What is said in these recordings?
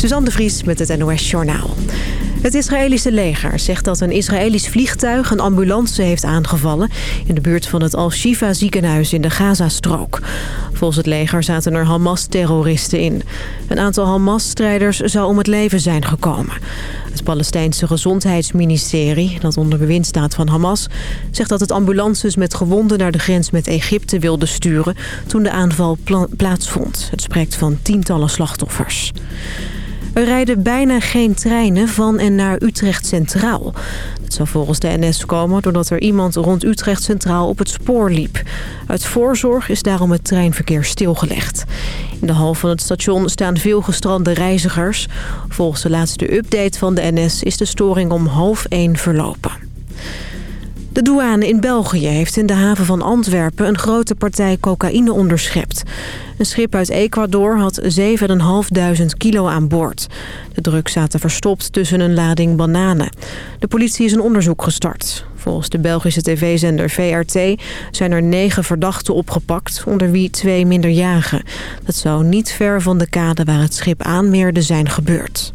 Suzanne de Vries met het NOS Journaal. Het Israëlische leger zegt dat een Israëlisch vliegtuig een ambulance heeft aangevallen... in de buurt van het Al-Shifa ziekenhuis in de Gazastrook. Volgens het leger zaten er Hamas-terroristen in. Een aantal Hamas-strijders zou om het leven zijn gekomen. Het Palestijnse Gezondheidsministerie, dat onder bewind staat van Hamas... zegt dat het ambulances met gewonden naar de grens met Egypte wilde sturen... toen de aanval plaatsvond. Het spreekt van tientallen slachtoffers. Er rijden bijna geen treinen van en naar Utrecht Centraal. Dat zou volgens de NS komen doordat er iemand rond Utrecht Centraal op het spoor liep. Uit voorzorg is daarom het treinverkeer stilgelegd. In de hal van het station staan veel gestrande reizigers. Volgens de laatste update van de NS is de storing om half één verlopen. De douane in België heeft in de haven van Antwerpen een grote partij cocaïne onderschept. Een schip uit Ecuador had 7.500 kilo aan boord. De drugs zaten verstopt tussen een lading bananen. De politie is een onderzoek gestart. Volgens de Belgische tv-zender VRT zijn er negen verdachten opgepakt, onder wie twee minderjarigen. Dat zou niet ver van de kade waar het schip aanmeerde zijn gebeurd.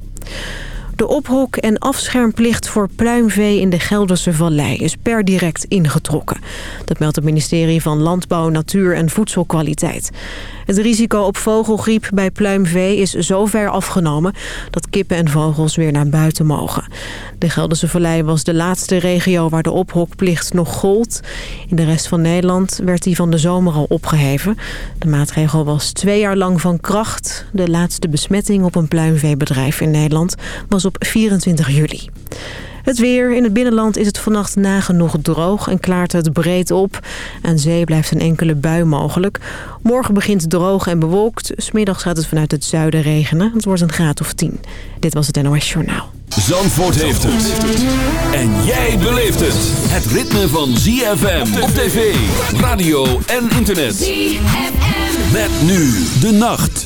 De ophok- en afschermplicht voor pluimvee in de Gelderse Vallei is per direct ingetrokken. Dat meldt het ministerie van Landbouw, Natuur en Voedselkwaliteit. Het risico op vogelgriep bij pluimvee is zo ver afgenomen... dat kippen en vogels weer naar buiten mogen. De Gelderse Vallei was de laatste regio waar de ophokplicht nog gold. In de rest van Nederland werd die van de zomer al opgeheven. De maatregel was twee jaar lang van kracht. De laatste besmetting op een pluimveebedrijf in Nederland was op 24 juli. Het weer. In het binnenland is het vannacht nagenoeg droog en klaart het breed op. Aan zee blijft een enkele bui mogelijk. Morgen begint het droog en bewolkt. Smiddags gaat het vanuit het zuiden regenen. Het wordt een graad of 10. Dit was het NOS Journaal. Zandvoort heeft het. En jij beleeft het. Het ritme van ZFM op tv, radio en internet. ZFM. Met nu de nacht.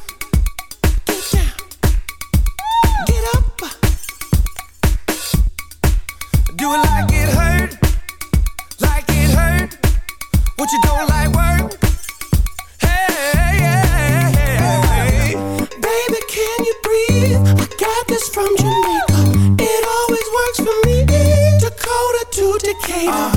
Do like it hurt, like it hurt. What you don't like work? Hey. Baby, can you breathe? I got this from Jamaica. It always works for me. Dakota to. No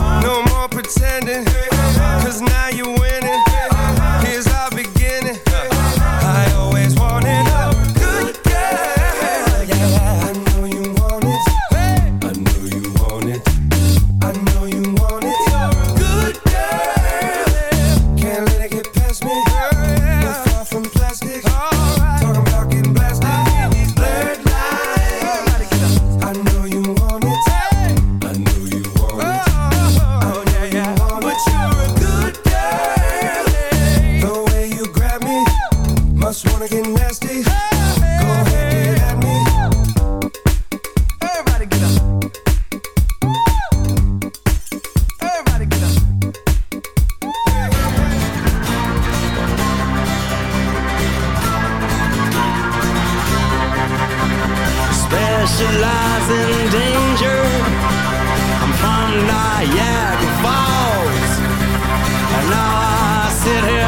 specialize in danger. I'm from Niagara Falls, and now I sit here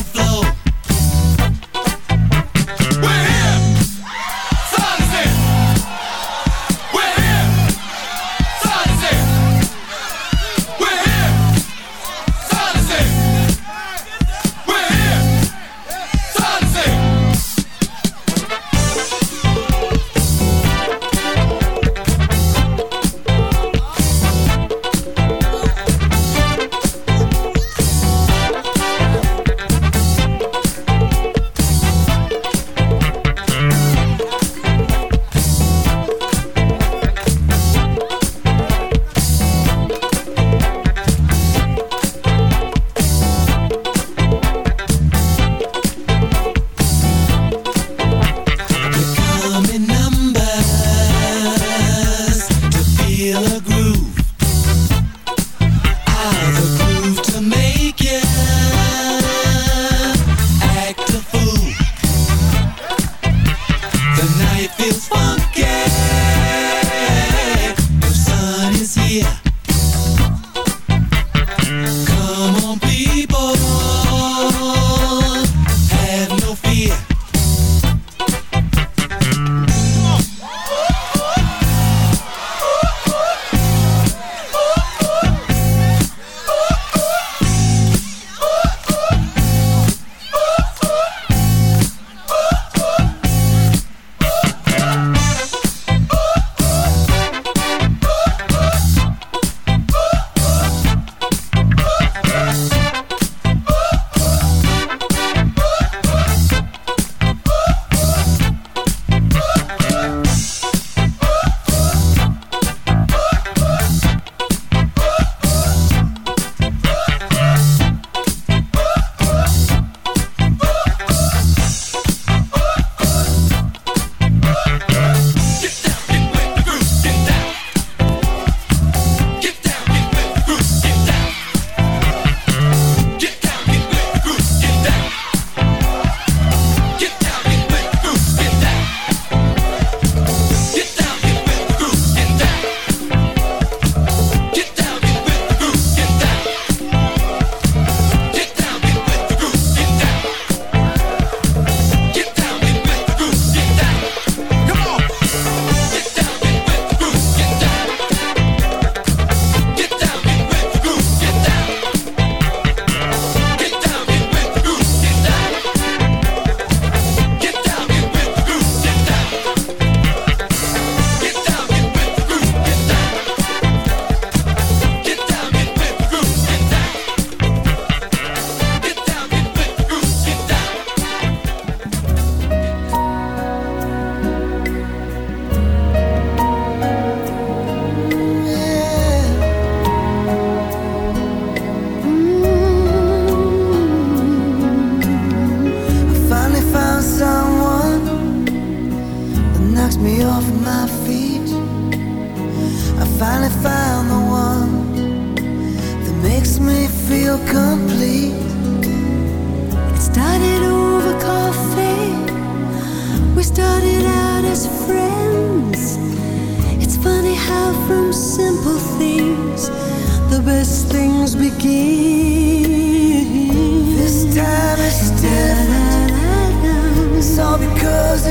flow.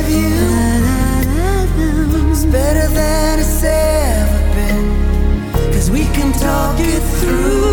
you is better than it's ever. Cause we can talk it through.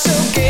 so gay.